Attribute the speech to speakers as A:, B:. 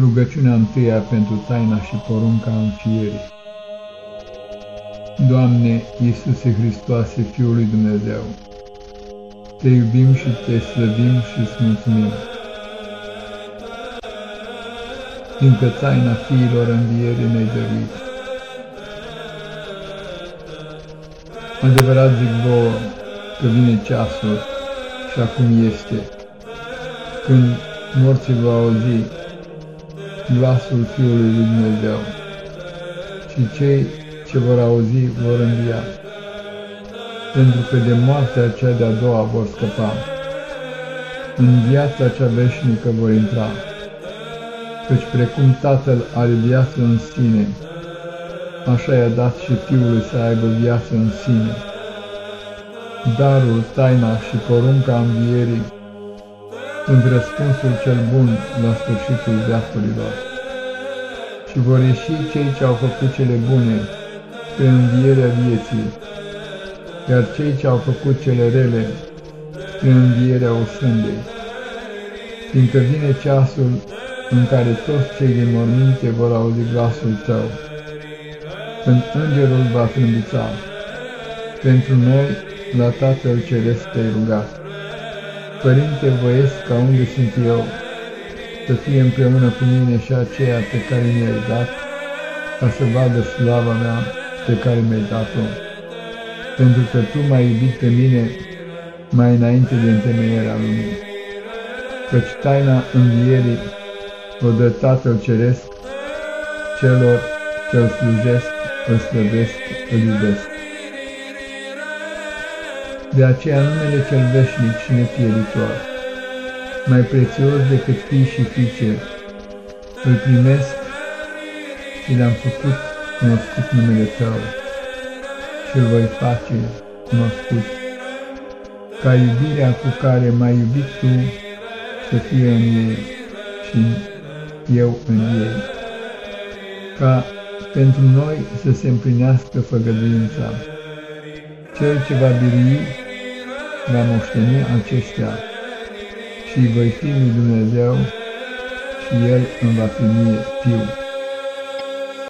A: Rugăciunea întâia pentru taina și porunca înfierii. Doamne Iisuse Hristoase, Fiul lui Dumnezeu, Te iubim și Te slăbim și îți mulțumim. Fiindcă taina fiilor învierii ne-ai dăruit. Adevărat zic vouă că vine ceasul și acum este, când morții va auzi glasul Fiului lui Dumnezeu. Și cei ce vor auzi vor învia, pentru că de moartea cea de-a doua vor scăpa, în viața cea veșnică vor intra, căci precum Tatăl are viață în sine, așa i-a dat și Fiului să aibă viață în sine. Darul, taina și porunca învierii sunt răspunsul cel bun la sfârșitul veacurilor. Și vor ieși cei ce au făcut cele bune pe învierea vieții, iar cei ce au făcut cele rele pe învierea osândei. Fiindcă vine ceasul în care toți cei din morminte vor auzi glasul tău, când îngerul va trâmbița, pentru noi la Tatăl Ceresc te-ai rugat. Părinte, voiesc ca unde sunt eu, să fie împreună cu mine și aceea pe care mi-ai dat, ca să vadă slava mea pe care mi-ai dat-o, pentru că Tu m-ai iubit pe mine mai înainte de întemeierea lumii. Căci taina învierii o dă Tatăl Ceresc celor ce-L slujesc, îl slăbesc, îl iubesc. De aceea numele cel veșnic și nepieritor, mai prețios decât fii și fiice, îl primesc și le-am făcut cunoscut numele Tău și îl voi face cunoscut, ca iubirea cu care m-ai iubit Tu să fie în ei și eu în ei, ca pentru noi să se împlinească făgăduința. Cel ce va birui va moșteni acestea și voi fi lui Dumnezeu și El îmi va fi mie fiu.